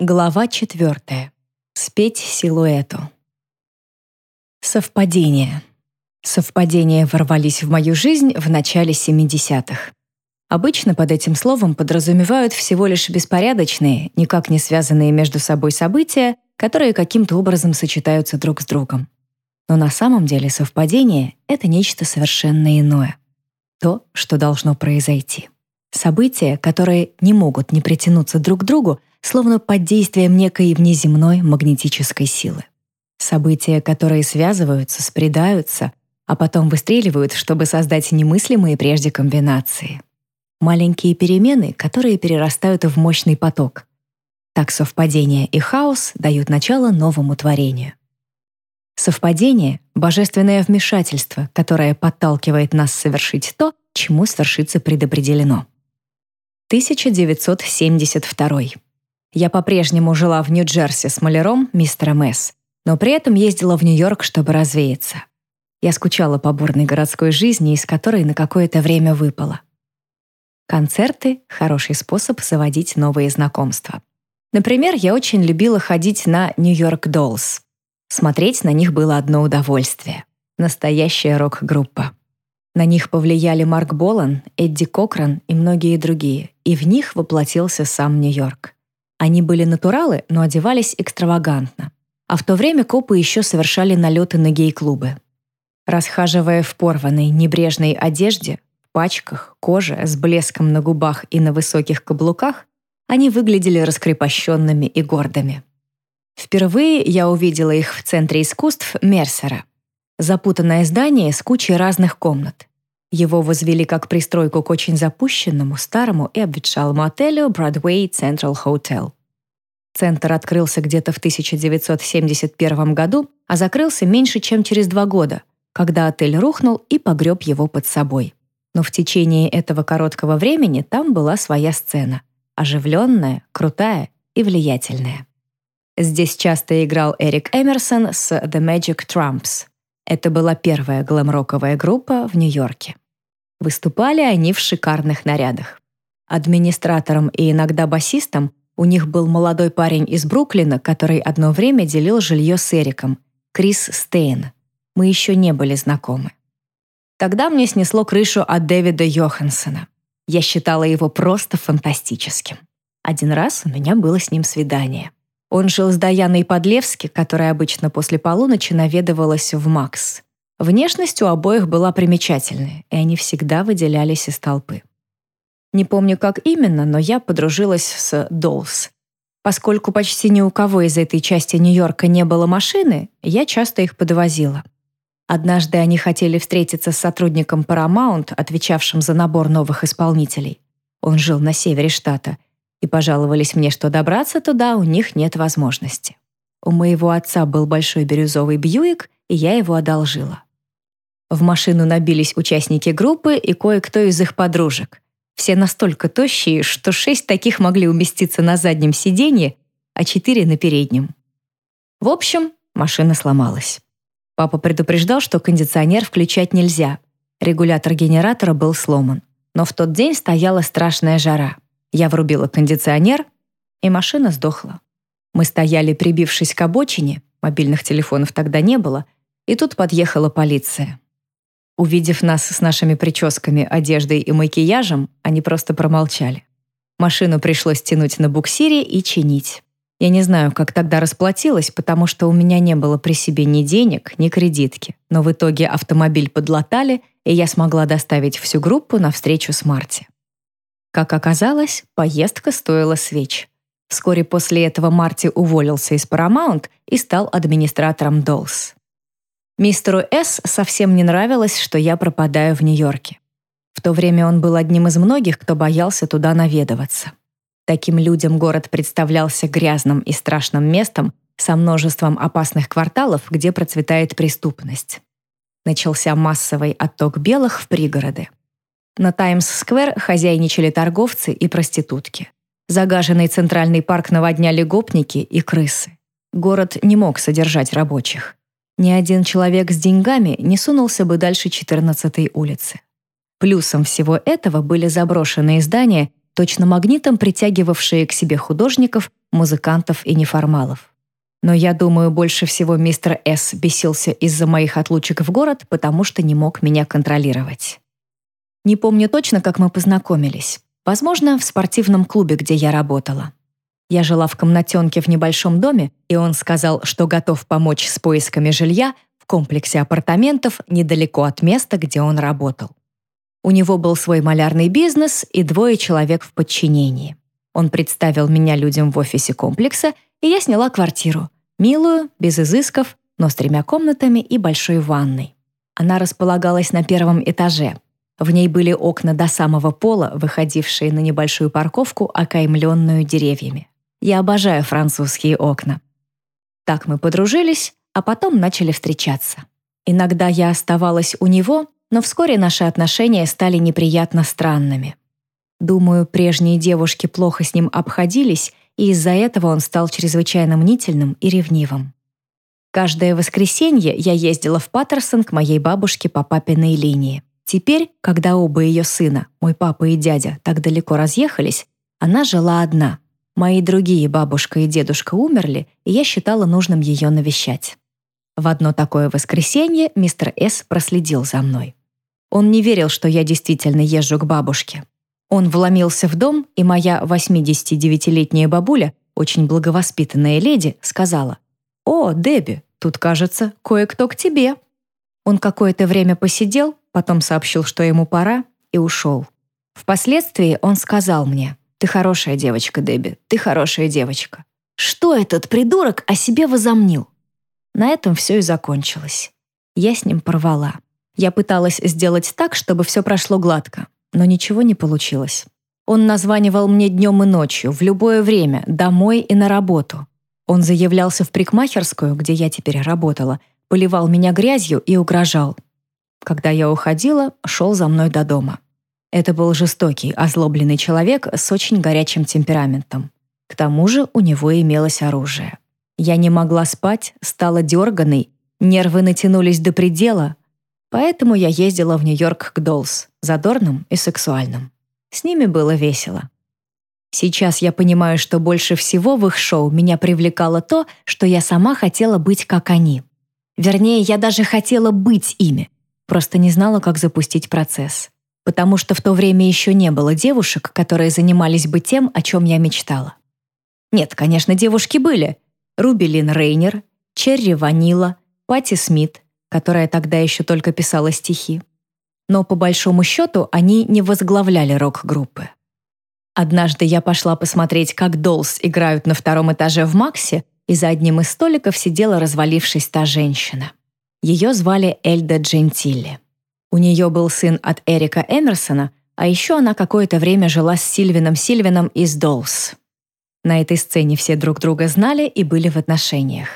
Глава четвертая. Спеть силуэту. Совпадение. Совпадения ворвались в мою жизнь в начале 70-х. Обычно под этим словом подразумевают всего лишь беспорядочные, никак не связанные между собой события, которые каким-то образом сочетаются друг с другом. Но на самом деле совпадение — это нечто совершенно иное. То, что должно произойти. События, которые не могут не притянуться друг к другу, словно под действием некой внеземной магнетической силы. События, которые связываются, спредаются, а потом выстреливают, чтобы создать немыслимые прежде комбинации. Маленькие перемены, которые перерастают в мощный поток. Так совпадение и хаос дают начало новому творению. Совпадение — божественное вмешательство, которое подталкивает нас совершить то, чему свершиться предопределено. 1972. Я по-прежнему жила в Нью-Джерси с маляром мистером С, но при этом ездила в Нью-Йорк, чтобы развеяться. Я скучала по бурной городской жизни, из которой на какое-то время выпала. Концерты — хороший способ заводить новые знакомства. Например, я очень любила ходить на Нью-Йорк Dolls. Смотреть на них было одно удовольствие. Настоящая рок-группа. На них повлияли Марк Болан, Эдди Кокран и многие другие, и в них воплотился сам Нью-Йорк. Они были натуралы, но одевались экстравагантно. А в то время копы еще совершали налеты на гей-клубы. Расхаживая в порванной, небрежной одежде, в пачках, коже, с блеском на губах и на высоких каблуках, они выглядели раскрепощенными и гордыми. Впервые я увидела их в Центре искусств Мерсера. Запутанное здание с кучей разных комнат. Его возвели как пристройку к очень запущенному, старому и обветшалому отелю Broadway Central Hotel. Центр открылся где-то в 1971 году, а закрылся меньше, чем через два года, когда отель рухнул и погреб его под собой. Но в течение этого короткого времени там была своя сцена. Оживленная, крутая и влиятельная. Здесь часто играл Эрик Эмерсон с The Magic Trumps. Это была первая глэм-роковая группа в Нью-Йорке. Выступали они в шикарных нарядах. Администратором и иногда басистом у них был молодой парень из Бруклина, который одно время делил жилье с Эриком, Крис Стейн. Мы еще не были знакомы. Тогда мне снесло крышу от Дэвида Йоханссона. Я считала его просто фантастическим. Один раз у меня было с ним свидание. Он жил с Даяной Подлевски, которая обычно после полуночи наведывалась в Макс. Внешность у обоих была примечательная, и они всегда выделялись из толпы. Не помню, как именно, но я подружилась с Долс. Поскольку почти ни у кого из этой части Нью-Йорка не было машины, я часто их подвозила. Однажды они хотели встретиться с сотрудником Paramount, отвечавшим за набор новых исполнителей. Он жил на севере штата. И пожаловались мне, что добраться туда у них нет возможности. У моего отца был большой бирюзовый Бьюик, и я его одолжила. В машину набились участники группы и кое-кто из их подружек. Все настолько тощие, что шесть таких могли уместиться на заднем сиденье, а четыре — на переднем. В общем, машина сломалась. Папа предупреждал, что кондиционер включать нельзя. Регулятор генератора был сломан. Но в тот день стояла страшная жара. Я врубила кондиционер, и машина сдохла. Мы стояли, прибившись к обочине, мобильных телефонов тогда не было, и тут подъехала полиция. Увидев нас с нашими прическами, одеждой и макияжем, они просто промолчали. Машину пришлось тянуть на буксире и чинить. Я не знаю, как тогда расплатилась, потому что у меня не было при себе ни денег, ни кредитки. Но в итоге автомобиль подлатали, и я смогла доставить всю группу на встречу с Марти. Как оказалось, поездка стоила свеч. Вскоре после этого Марти уволился из Paramount и стал администратором Dolls. Мистеру С. совсем не нравилось, что я пропадаю в Нью-Йорке. В то время он был одним из многих, кто боялся туда наведываться. Таким людям город представлялся грязным и страшным местом со множеством опасных кварталов, где процветает преступность. Начался массовый отток белых в пригороды. На Таймс-сквер хозяйничали торговцы и проститутки. Загаженный центральный парк наводняли гопники и крысы. Город не мог содержать рабочих. Ни один человек с деньгами не сунулся бы дальше 14-й улицы. Плюсом всего этого были заброшенные здания, точно магнитом притягивавшие к себе художников музыкантов и неформалов. Но я думаю, больше всего мистер С. бесился из-за моих отлучек в город, потому что не мог меня контролировать. Не помню точно, как мы познакомились. Возможно, в спортивном клубе, где я работала. Я жила в комнатенке в небольшом доме, и он сказал, что готов помочь с поисками жилья в комплексе апартаментов недалеко от места, где он работал. У него был свой малярный бизнес и двое человек в подчинении. Он представил меня людям в офисе комплекса, и я сняла квартиру. Милую, без изысков, но с тремя комнатами и большой ванной. Она располагалась на первом этаже. В ней были окна до самого пола, выходившие на небольшую парковку, окаймленную деревьями. Я обожаю французские окна. Так мы подружились, а потом начали встречаться. Иногда я оставалась у него, но вскоре наши отношения стали неприятно странными. Думаю, прежние девушки плохо с ним обходились, и из-за этого он стал чрезвычайно мнительным и ревнивым. Каждое воскресенье я ездила в Паттерсон к моей бабушке по папиной линии. Теперь, когда оба ее сына, мой папа и дядя, так далеко разъехались, она жила одна. Мои другие бабушка и дедушка умерли, и я считала нужным ее навещать. В одно такое воскресенье мистер С. проследил за мной. Он не верил, что я действительно езжу к бабушке. Он вломился в дом, и моя 89-летняя бабуля, очень благовоспитанная леди, сказала, «О, Дебби, тут, кажется, кое-кто к тебе». Он какое-то время посидел, потом сообщил, что ему пора, и ушел. Впоследствии он сказал мне, «Ты хорошая девочка, Дебби, ты хорошая девочка». Что этот придурок о себе возомнил? На этом все и закончилось. Я с ним порвала. Я пыталась сделать так, чтобы все прошло гладко, но ничего не получилось. Он названивал мне днем и ночью, в любое время, домой и на работу. Он заявлялся в прикмахерскую, где я теперь работала, поливал меня грязью и угрожал. Когда я уходила, шел за мной до дома. Это был жестокий, озлобленный человек с очень горячим темпераментом. К тому же у него имелось оружие. Я не могла спать, стала дерганой, нервы натянулись до предела, Поэтому я ездила в Нью-Йорк к Долс, задорным и сексуальным. С ними было весело. Сейчас я понимаю, что больше всего в их шоу меня привлекало то, что я сама хотела быть как они. Вернее, я даже хотела быть ими, просто не знала, как запустить процесс. Потому что в то время еще не было девушек, которые занимались бы тем, о чем я мечтала. Нет, конечно, девушки были. Руби Лин Рейнер, Черри Ванила, Пати Смит, которая тогда еще только писала стихи. Но по большому счету они не возглавляли рок-группы. Однажды я пошла посмотреть, как Долс играют на втором этаже в Максе, и за одним из столиков сидела развалившись та женщина. Ее звали Эльда Джентилли. У нее был сын от Эрика Эмерсона, а еще она какое-то время жила с Сильвином Сильвином из Долс. На этой сцене все друг друга знали и были в отношениях.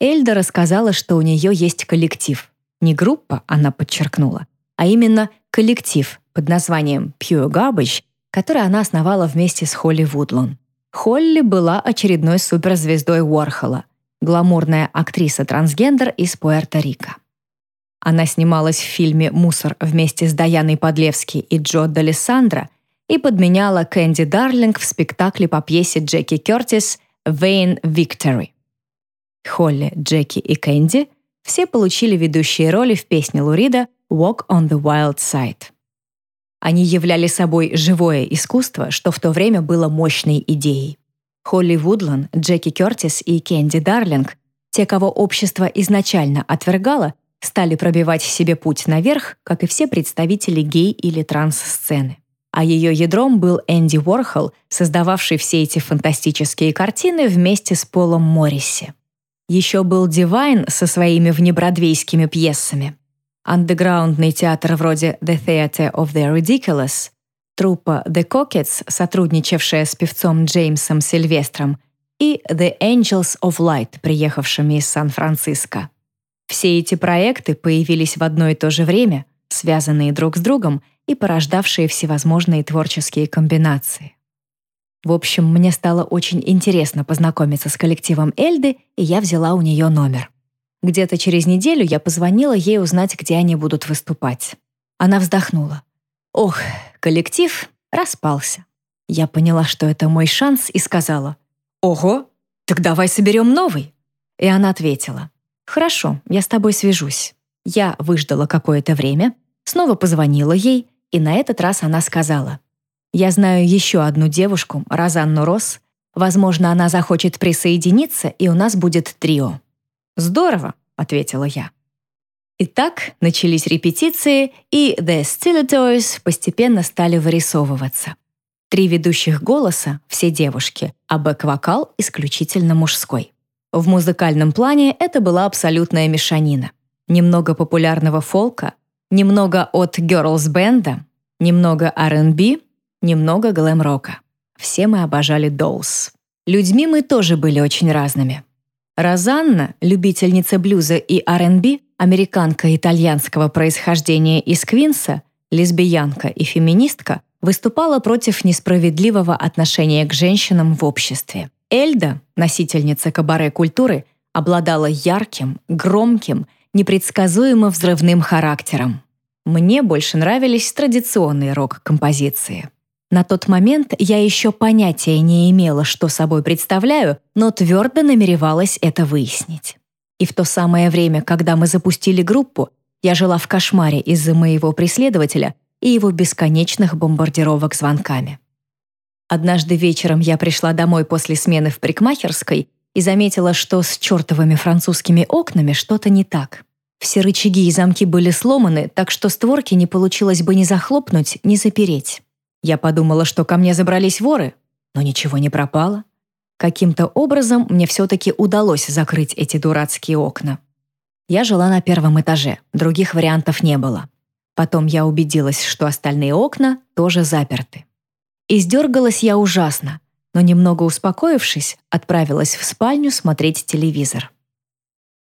Эльда рассказала, что у нее есть коллектив. Не группа, она подчеркнула, а именно коллектив под названием Pure Garbage, который она основала вместе с Холли Вудлон. Холли была очередной суперзвездой Уорхола, гламурная актриса-трансгендер из Пуэрто-Рико. Она снималась в фильме «Мусор» вместе с Даяной Подлевски и Джо Далессандро и подменяла Кэнди Дарлинг в спектакле по пьесе Джеки Кертис «Vain Victory». Холли, Джеки и Кэнди все получили ведущие роли в песне Лурида «Walk on the Wild Side». Они являли собой живое искусство, что в то время было мощной идеей. Холли Вудлан, Джеки Кертис и Кэнди Дарлинг, те, кого общество изначально отвергало, стали пробивать себе путь наверх, как и все представители гей- или транс-сцены. А ее ядром был Энди Уорхол, создававший все эти фантастические картины вместе с Полом Морриси. Еще был Дивайн со своими внебродвейскими пьесами. Андеграундный театр вроде The Theatre of the Ridiculous, труппа The Cockets, сотрудничавшая с певцом Джеймсом Сильвестром, и The Angels of Light, приехавшими из Сан-Франциско. Все эти проекты появились в одно и то же время, связанные друг с другом и порождавшие всевозможные творческие комбинации. В общем, мне стало очень интересно познакомиться с коллективом Эльды, и я взяла у нее номер. Где-то через неделю я позвонила ей узнать, где они будут выступать. Она вздохнула. Ох, коллектив распался. Я поняла, что это мой шанс, и сказала, «Ого, так давай соберем новый». И она ответила, «Хорошо, я с тобой свяжусь». Я выждала какое-то время, снова позвонила ей, и на этот раз она сказала, «Я знаю еще одну девушку, Розанну Росс. Возможно, она захочет присоединиться, и у нас будет трио». «Здорово», — ответила я. Итак, начались репетиции, и The Stilettos постепенно стали вырисовываться. Три ведущих голоса — все девушки, а бэк-вокал исключительно мужской. В музыкальном плане это была абсолютная мешанина. Немного популярного фолка, немного от герлс-бенда, немного R&B, немного глэм-рока. Все мы обожали Dolls. Людьми мы тоже были очень разными. Розанна, любительница блюза и R&B, американка итальянского происхождения из Квинса, лесбиянка и феминистка, выступала против несправедливого отношения к женщинам в обществе. Эльда, носительница кабаре-культуры, обладала ярким, громким, непредсказуемо взрывным характером. Мне больше нравились традиционные рок-композиции. На тот момент я еще понятия не имела, что собой представляю, но твердо намеревалась это выяснить. И в то самое время, когда мы запустили группу, я жила в кошмаре из-за моего преследователя и его бесконечных бомбардировок звонками. Однажды вечером я пришла домой после смены в парикмахерской и заметила, что с чертовыми французскими окнами что-то не так. Все рычаги и замки были сломаны, так что створки не получилось бы ни захлопнуть, ни запереть. Я подумала, что ко мне забрались воры, но ничего не пропало. Каким-то образом мне все-таки удалось закрыть эти дурацкие окна. Я жила на первом этаже, других вариантов не было. Потом я убедилась, что остальные окна тоже заперты. Издергалась я ужасно, но немного успокоившись, отправилась в спальню смотреть телевизор.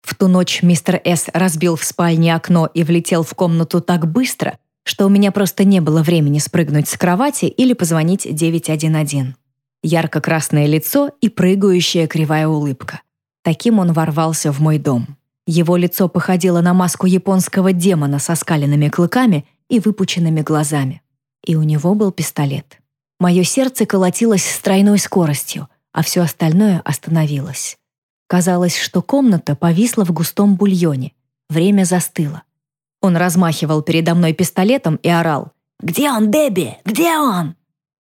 В ту ночь мистер С. разбил в спальне окно и влетел в комнату так быстро, что у меня просто не было времени спрыгнуть с кровати или позвонить 911. Ярко-красное лицо и прыгающая кривая улыбка. Таким он ворвался в мой дом. Его лицо походило на маску японского демона со скаленными клыками и выпученными глазами. И у него был пистолет. Мое сердце колотилось с тройной скоростью, а все остальное остановилось. Казалось, что комната повисла в густом бульоне. Время застыло. Он размахивал передо мной пистолетом и орал. «Где он, Дебби? Где он?»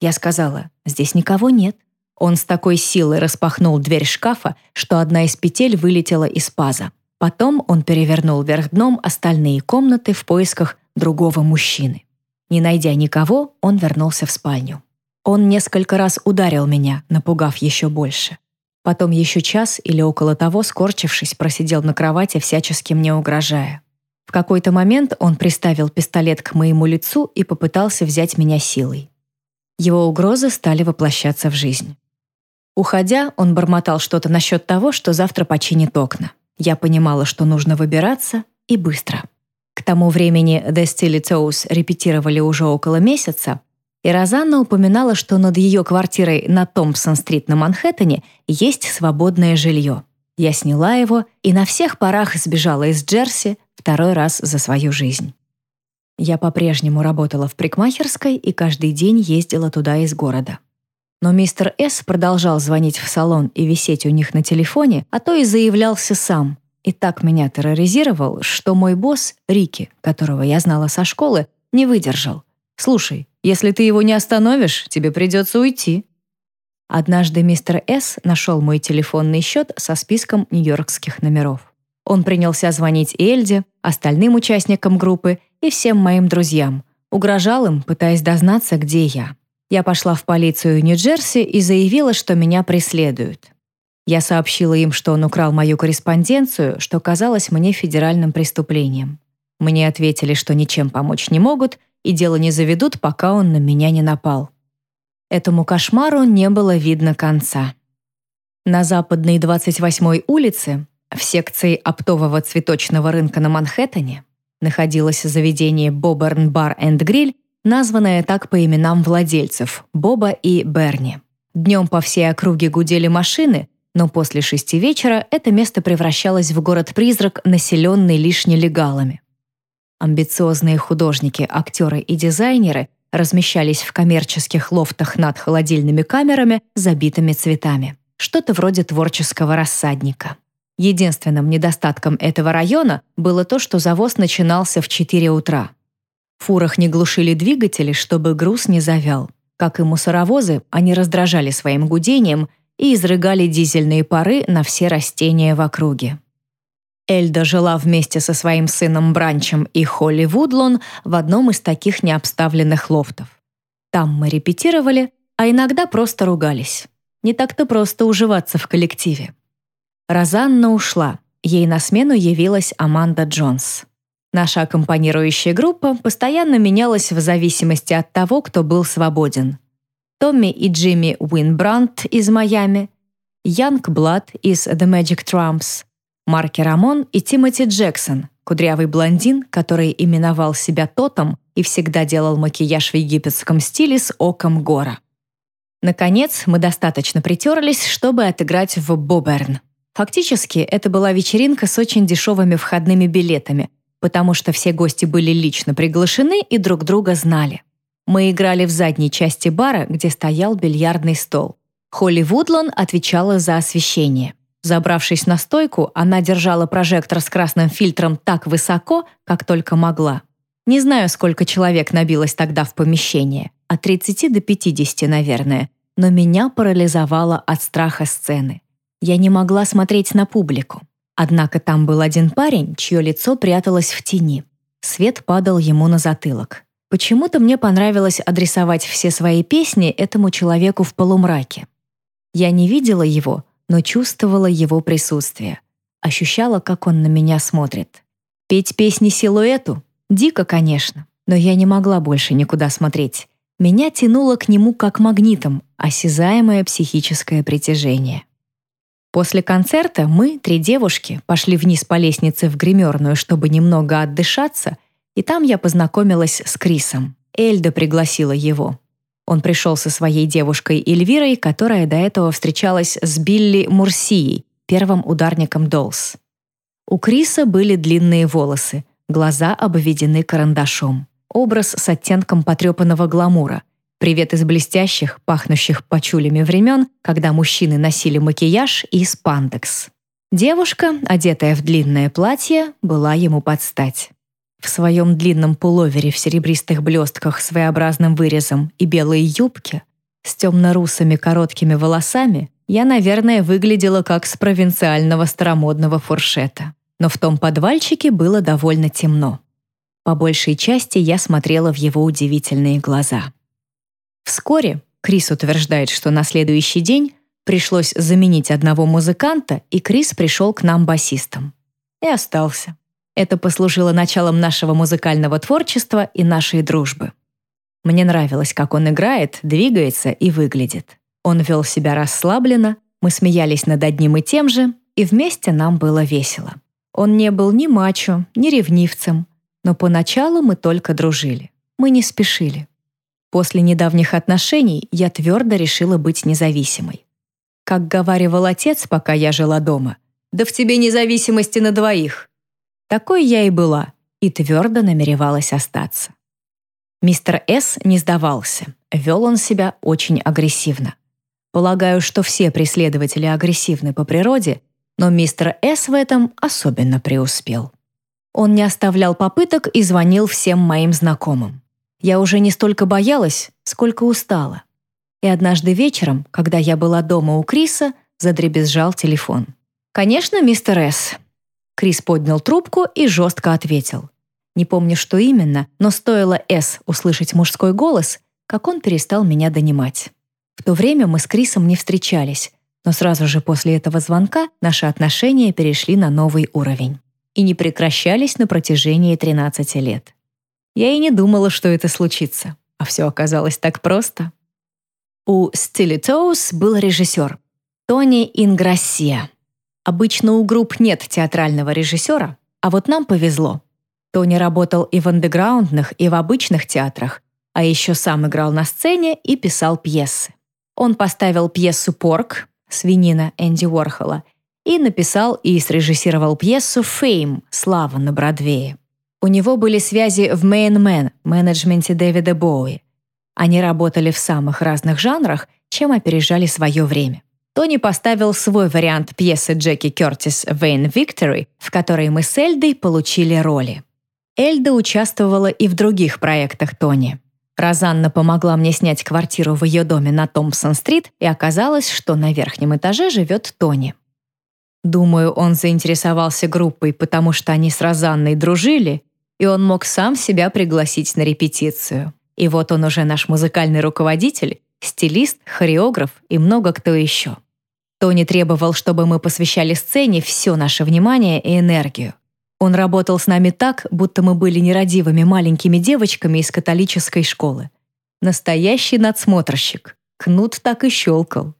Я сказала, «Здесь никого нет». Он с такой силой распахнул дверь шкафа, что одна из петель вылетела из паза. Потом он перевернул вверх дном остальные комнаты в поисках другого мужчины. Не найдя никого, он вернулся в спальню. Он несколько раз ударил меня, напугав еще больше. Потом еще час или около того, скорчившись, просидел на кровати, всячески мне угрожая. В какой-то момент он приставил пистолет к моему лицу и попытался взять меня силой. Его угрозы стали воплощаться в жизнь. Уходя, он бормотал что-то насчет того, что завтра починит окна. Я понимала, что нужно выбираться, и быстро. К тому времени The Steely Toes репетировали уже около месяца, и Розанна упоминала, что над ее квартирой на Томпсон-стрит на Манхэттене есть свободное жилье. Я сняла его и на всех парах сбежала из Джерси второй раз за свою жизнь. Я по-прежнему работала в парикмахерской и каждый день ездила туда из города. Но мистер С. продолжал звонить в салон и висеть у них на телефоне, а то и заявлялся сам. И так меня терроризировал, что мой босс, Рики, которого я знала со школы, не выдержал. «Слушай, если ты его не остановишь, тебе придется уйти». Однажды мистер С. нашел мой телефонный счет со списком нью-йоркских номеров. Он принялся звонить Эльде, остальным участникам группы и всем моим друзьям. Угрожал им, пытаясь дознаться, где я. Я пошла в полицию Нью-Джерси и заявила, что меня преследуют. Я сообщила им, что он украл мою корреспонденцию, что казалось мне федеральным преступлением. Мне ответили, что ничем помочь не могут и дело не заведут, пока он на меня не напал. Этому кошмару не было видно конца. На западной 28-й улице, в секции оптового цветочного рынка на Манхэттене, находилось заведение Боберн Бар энд Гриль, названное так по именам владельцев Боба и Берни. Днем по всей округе гудели машины, но после шести вечера это место превращалось в город-призрак, населенный лишь нелегалами. Амбициозные художники, актеры и дизайнеры размещались в коммерческих лофтах над холодильными камерами, забитыми цветами. что-то вроде творческого рассадника. Единственным недостатком этого района было то, что завоз начинался в 4 утра. В фурах не глушили двигатели, чтобы груз не завял. Как и мусоровозы, они раздражали своим гудением и изрыгали дизельные пары на все растения в округе. Эльда жила вместе со своим сыном Бранчем и Холли Вудлон в одном из таких необставленных лофтов. Там мы репетировали, а иногда просто ругались. Не так-то просто уживаться в коллективе. Розанна ушла. Ей на смену явилась Аманда Джонс. Наша аккомпанирующая группа постоянно менялась в зависимости от того, кто был свободен. Томми и Джимми Уинбрандт из Майами, Янг Блад из The Magic Trumps, Марки Рамон и Тимоти Джексон, кудрявый блондин, который именовал себя Тотом и всегда делал макияж в египетском стиле с оком гора. Наконец, мы достаточно притерлись, чтобы отыграть в Боберн. Фактически, это была вечеринка с очень дешевыми входными билетами, потому что все гости были лично приглашены и друг друга знали. Мы играли в задней части бара, где стоял бильярдный стол. Холли Вудлан отвечала за освещение. Забравшись на стойку, она держала прожектор с красным фильтром так высоко, как только могла. Не знаю, сколько человек набилось тогда в помещение. От 30 до 50, наверное. Но меня парализовало от страха сцены. Я не могла смотреть на публику. Однако там был один парень, чье лицо пряталось в тени. Свет падал ему на затылок. Почему-то мне понравилось адресовать все свои песни этому человеку в полумраке. Я не видела его, но чувствовала его присутствие. Ощущала, как он на меня смотрит. Петь песни силуэту? Дико, конечно, но я не могла больше никуда смотреть. Меня тянуло к нему как магнитом, осязаемое психическое притяжение. После концерта мы, три девушки, пошли вниз по лестнице в гримерную, чтобы немного отдышаться, и там я познакомилась с Крисом. Эльда пригласила его. Он пришел со своей девушкой Эльвирой, которая до этого встречалась с Билли Мурсией, первым ударником Долс. У Криса были длинные волосы, глаза обведены карандашом. Образ с оттенком потрепанного гламура — Привет из блестящих, пахнущих пачулями времен, когда мужчины носили макияж и спандекс. Девушка, одетая в длинное платье, была ему под стать. В своем длинном пуловере в серебристых блестках с своеобразным вырезом и белой юбке с темно-русыми короткими волосами я, наверное, выглядела как с провинциального старомодного фуршета. Но в том подвальчике было довольно темно. По большей части я смотрела в его удивительные глаза. Вскоре Крис утверждает, что на следующий день пришлось заменить одного музыканта, и Крис пришел к нам басистом. И остался. Это послужило началом нашего музыкального творчества и нашей дружбы. Мне нравилось, как он играет, двигается и выглядит. Он вел себя расслабленно, мы смеялись над одним и тем же, и вместе нам было весело. Он не был ни мачо, ни ревнивцем, но поначалу мы только дружили. Мы не спешили. После недавних отношений я твердо решила быть независимой. Как говаривал отец, пока я жила дома, «Да в тебе независимости на двоих». Такой я и была, и твердо намеревалась остаться. Мистер С. не сдавался, вел он себя очень агрессивно. Полагаю, что все преследователи агрессивны по природе, но мистер С. в этом особенно преуспел. Он не оставлял попыток и звонил всем моим знакомым. Я уже не столько боялась, сколько устала. И однажды вечером, когда я была дома у Криса, задребезжал телефон. «Конечно, мистер С». Крис поднял трубку и жестко ответил. Не помню, что именно, но стоило С услышать мужской голос, как он перестал меня донимать. В то время мы с Крисом не встречались, но сразу же после этого звонка наши отношения перешли на новый уровень и не прекращались на протяжении 13 лет. Я и не думала, что это случится. А все оказалось так просто. У Стилли Тоус был режиссер Тони Инграссия. Обычно у групп нет театрального режиссера, а вот нам повезло. Тони работал и в андеграундных, и в обычных театрах, а еще сам играл на сцене и писал пьесы. Он поставил пьесу «Порк» «Свинина» Энди Уорхола и написал и срежиссировал пьесу «Фейм» «Слава» на Бродвее. У него были связи в Main Man, менеджменте Дэвида Боуи. Они работали в самых разных жанрах, чем опережали свое время. Тони поставил свой вариант пьесы Джеки Кертис «Vain Victory», в которой мы с Эльдой получили роли. Эльда участвовала и в других проектах Тони. Розанна помогла мне снять квартиру в ее доме на Томпсон-стрит, и оказалось, что на верхнем этаже живет Тони. Думаю, он заинтересовался группой, потому что они с Розанной дружили, и он мог сам себя пригласить на репетицию. И вот он уже наш музыкальный руководитель, стилист, хореограф и много кто еще. Тони требовал, чтобы мы посвящали сцене все наше внимание и энергию. Он работал с нами так, будто мы были нерадивыми маленькими девочками из католической школы. Настоящий надсмотрщик. Кнут так и щелкал.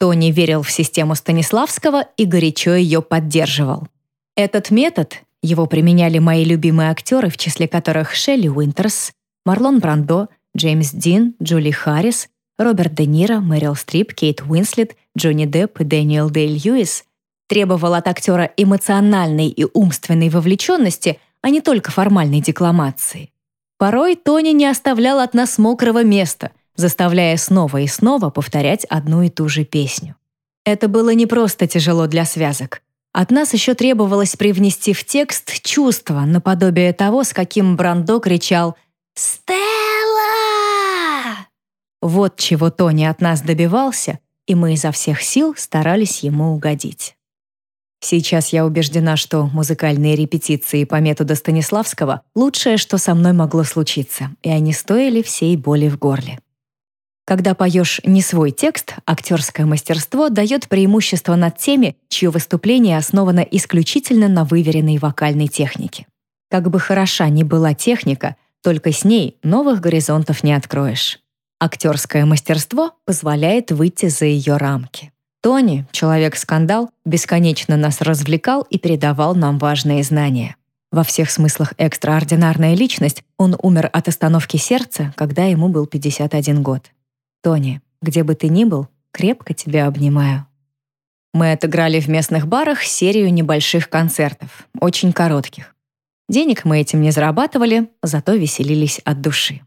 Тони верил в систему Станиславского и горячо ее поддерживал. Этот метод, его применяли мои любимые актеры, в числе которых Шелли Уинтерс, Марлон Брандо, Джеймс Дин, Джули Харрис, Роберт Де Ниро, Мэрил Стрип, Кейт Уинслет, Джонни Депп и Дэниел Дэй Льюис, требовал от актера эмоциональной и умственной вовлеченности, а не только формальной декламации. Порой Тони не оставлял от нас мокрого места, заставляя снова и снова повторять одну и ту же песню. Это было не просто тяжело для связок. От нас еще требовалось привнести в текст чувство, наподобие того, с каким Брандо кричал «Стелла!». Вот чего Тони от нас добивался, и мы изо всех сил старались ему угодить. Сейчас я убеждена, что музыкальные репетиции по методу Станиславского — лучшее, что со мной могло случиться, и они стоили всей боли в горле. Когда поешь не свой текст, актерское мастерство дает преимущество над теми, чье выступление основано исключительно на выверенной вокальной технике. Как бы хороша ни была техника, только с ней новых горизонтов не откроешь. Актерское мастерство позволяет выйти за ее рамки. Тони, человек-скандал, бесконечно нас развлекал и передавал нам важные знания. Во всех смыслах экстраординарная личность, он умер от остановки сердца, когда ему был 51 год. Тони, где бы ты ни был, крепко тебя обнимаю. Мы отыграли в местных барах серию небольших концертов, очень коротких. Денег мы этим не зарабатывали, зато веселились от души.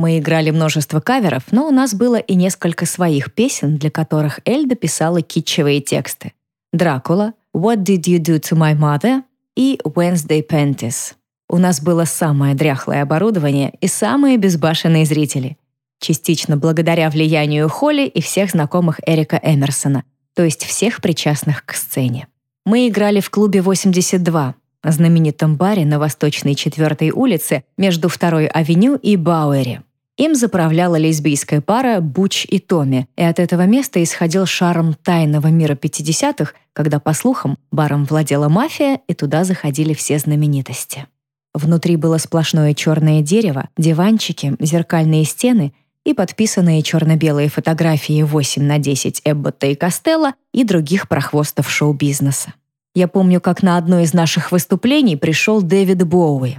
Мы играли множество каверов, но у нас было и несколько своих песен, для которых Эльда писала китчевые тексты. «Дракула», «What did you do to my mother» и «Wednesday Panties». У нас было самое дряхлое оборудование и самые безбашенные зрители. Частично благодаря влиянию Холли и всех знакомых Эрика Эмерсона, то есть всех причастных к сцене. Мы играли в клубе 82, знаменитом баре на Восточной 4 улице между 2 авеню и Бауэри. Им заправляла лесбийская пара Буч и Томми, и от этого места исходил шарм тайного мира 50-х, когда, по слухам, баром владела мафия, и туда заходили все знаменитости. Внутри было сплошное черное дерево, диванчики, зеркальные стены и подписанные черно-белые фотографии 8 на 10 Эббота и Костелла и других прохвостов шоу-бизнеса. Я помню, как на одно из наших выступлений пришел Дэвид Боуи.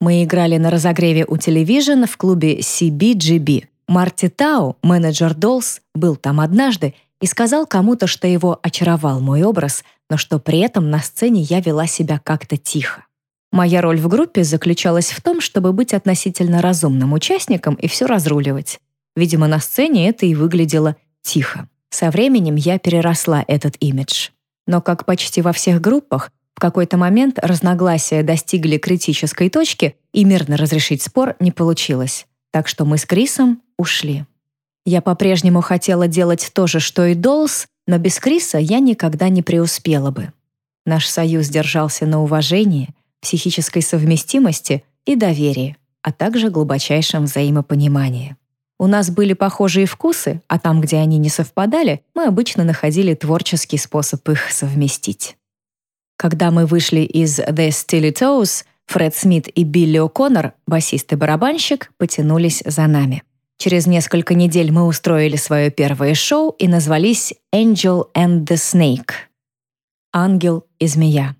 Мы играли на разогреве у телевизиона в клубе CBGB. Марти Тау, менеджер Dolls, был там однажды и сказал кому-то, что его очаровал мой образ, но что при этом на сцене я вела себя как-то тихо. Моя роль в группе заключалась в том, чтобы быть относительно разумным участником и все разруливать. Видимо, на сцене это и выглядело тихо. Со временем я переросла этот имидж. Но, как почти во всех группах, какой-то момент разногласия достигли критической точки, и мирно разрешить спор не получилось. Так что мы с Крисом ушли. Я по-прежнему хотела делать то же, что и Долс, но без Криса я никогда не преуспела бы. Наш союз держался на уважении, психической совместимости и доверии, а также глубочайшем взаимопонимании. У нас были похожие вкусы, а там, где они не совпадали, мы обычно находили творческий способ их совместить. Когда мы вышли из The Steely Toes, Фред Смит и Билли О'Коннор, басист и барабанщик, потянулись за нами. Через несколько недель мы устроили свое первое шоу и назвались Angel and the Snake — «Ангел и змея».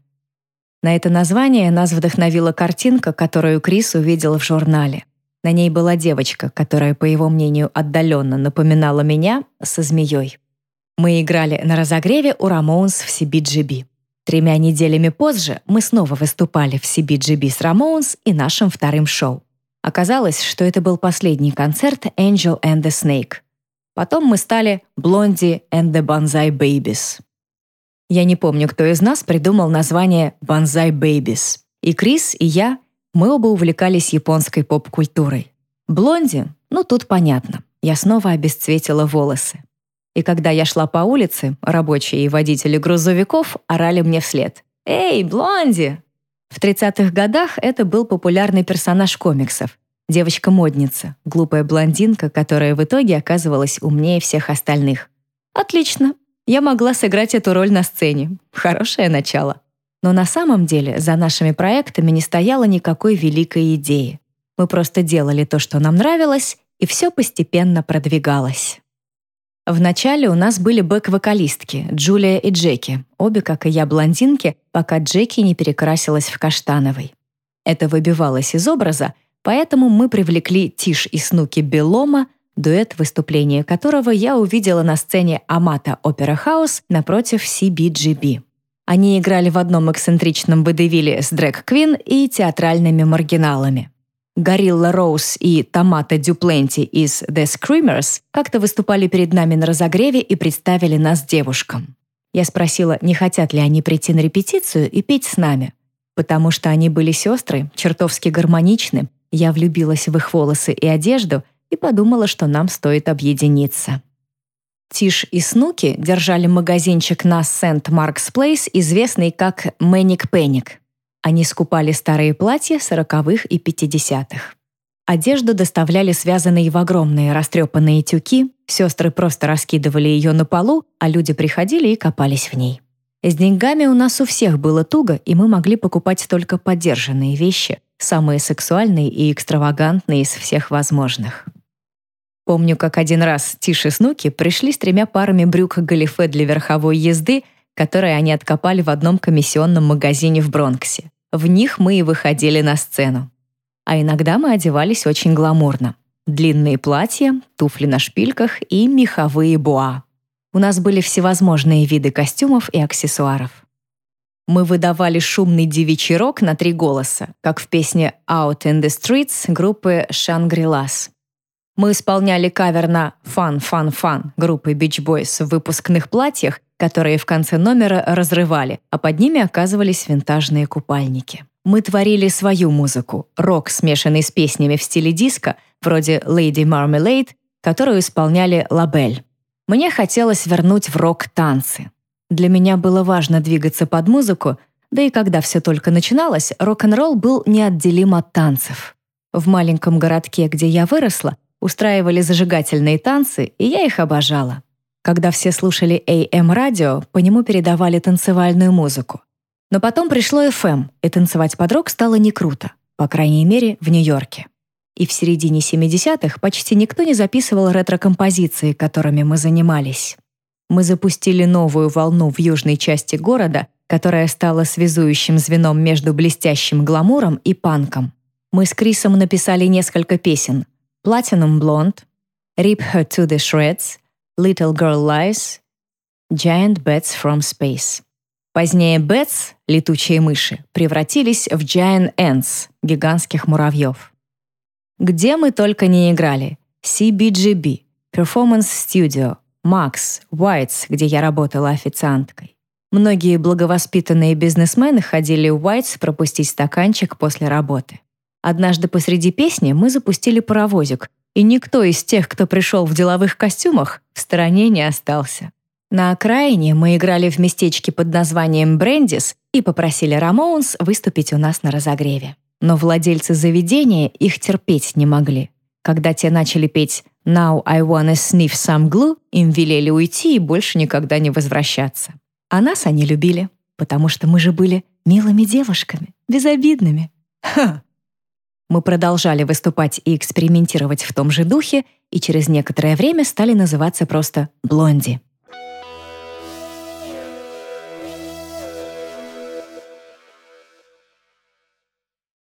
На это название нас вдохновила картинка, которую Крис увидел в журнале. На ней была девочка, которая, по его мнению, отдаленно напоминала меня со змеей. Мы играли на разогреве у Рамоунс в CBGB. Тремя неделями позже мы снова выступали в CBGB с Ramones и нашим вторым шоу. Оказалось, что это был последний концерт Angel and the Snake. Потом мы стали Blondie and the Banzai Babies. Я не помню, кто из нас придумал название Banzai Babies. И Крис, и я, мы оба увлекались японской поп-культурой. Блонди, ну тут понятно. Я снова обесцветила волосы. И когда я шла по улице, рабочие и водители грузовиков орали мне вслед. «Эй, Блонди!» В 30-х годах это был популярный персонаж комиксов. Девочка-модница, глупая блондинка, которая в итоге оказывалась умнее всех остальных. Отлично. Я могла сыграть эту роль на сцене. Хорошее начало. Но на самом деле за нашими проектами не стояло никакой великой идеи. Мы просто делали то, что нам нравилось, и все постепенно продвигалось. Вначале у нас были бэк-вокалистки Джулия и Джеки, обе, как и я, блондинки, пока Джеки не перекрасилась в каштановый. Это выбивалось из образа, поэтому мы привлекли Тиш и Снуки Белома, дуэт, выступления которого я увидела на сцене Амата Опера Хаус напротив CBGB. Они играли в одном эксцентричном водевиле с Дрэк Квин и театральными маргиналами. Горилла Роуз и Томата Дюпленти из The Screamers как-то выступали перед нами на разогреве и представили нас девушкам. Я спросила, не хотят ли они прийти на репетицию и петь с нами. Потому что они были сестры, чертовски гармоничны, я влюбилась в их волосы и одежду и подумала, что нам стоит объединиться. Тиш и Снуки держали магазинчик на Сент-Маркс Плейс, известный как Мэник Пенник. Они скупали старые платья сороковых и пятидесятых. Одежду доставляли связанные в огромные растрепанные тюки, сестры просто раскидывали ее на полу, а люди приходили и копались в ней. С деньгами у нас у всех было туго, и мы могли покупать только подержанные вещи, самые сексуальные и экстравагантные из всех возможных. Помню, как один раз Тиш и Снуки пришли с тремя парами брюк галифе для верховой езды — которые они откопали в одном комиссионном магазине в Бронксе. В них мы и выходили на сцену. А иногда мы одевались очень гламурно. Длинные платья, туфли на шпильках и меховые буа. У нас были всевозможные виды костюмов и аксессуаров. Мы выдавали шумный девичий рок на три голоса, как в песне «Out in the Streets» группы «Shangri-Las». Мы исполняли кавер на «Fun, Fun, Fun» группы Beach Boys в выпускных платьях которые в конце номера разрывали, а под ними оказывались винтажные купальники. Мы творили свою музыку, рок, смешанный с песнями в стиле диско, вроде «Lady Marmalade», которую исполняли «Лабель». Мне хотелось вернуть в рок танцы. Для меня было важно двигаться под музыку, да и когда все только начиналось, рок-н-ролл был неотделим от танцев. В маленьком городке, где я выросла, устраивали зажигательные танцы, и я их обожала. Когда все слушали AM-радио, по нему передавали танцевальную музыку. Но потом пришло FM, и танцевать под рок стало не круто, по крайней мере, в Нью-Йорке. И в середине 70-х почти никто не записывал ретро-композиции, которыми мы занимались. Мы запустили новую волну в южной части города, которая стала связующим звеном между блестящим гламуром и панком. Мы с Крисом написали несколько песен «Platinum Blonde», «Rip Her to the Shreds», Little Girl Lies, Giant Bats from Space. Позднее Bats, летучие мыши, превратились в Giant Ants, гигантских муравьев. Где мы только не играли. CBGB, Performance Studio, Max, Whites, где я работала официанткой. Многие благовоспитанные бизнесмены ходили в Whites пропустить стаканчик после работы. Однажды посреди песни мы запустили паровозик, и никто из тех, кто пришел в деловых костюмах, в стороне не остался. На окраине мы играли в местечке под названием «Брендис» и попросили Рамоунс выступить у нас на разогреве. Но владельцы заведения их терпеть не могли. Когда те начали петь «Now I wanna sniff some glue», им велели уйти и больше никогда не возвращаться. А нас они любили, потому что мы же были милыми девушками, безобидными. Ха! Мы продолжали выступать и экспериментировать в том же духе, и через некоторое время стали называться просто «Блонди».